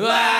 Ah!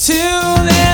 To. then.